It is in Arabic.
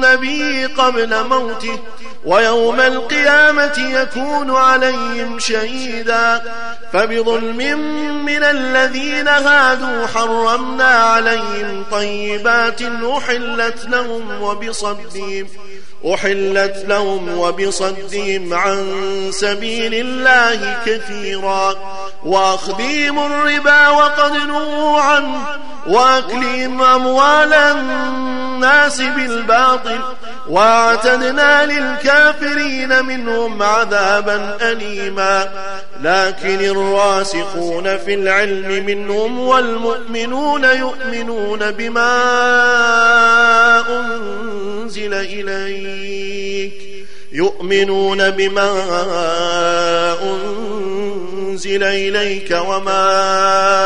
به قبل موته ويوم القيامة يكون عليهم شهيدا. فبظلم من الذين هادوا حرمنا عليهم طيبات أحلت لهم وبصدهم أحلت لهم وبصدهم عن سبيل الله كثيرا. وأخذهم الربا وقد عنه وأكلهم أموال الناس بالباطل وأعتدنا للكافرين منهم عذابا أليما. لكن الراسخون في العلم منهم والمؤمنون يؤمنون بما أنزل إليك. يؤمنون بما أنزل إليك وما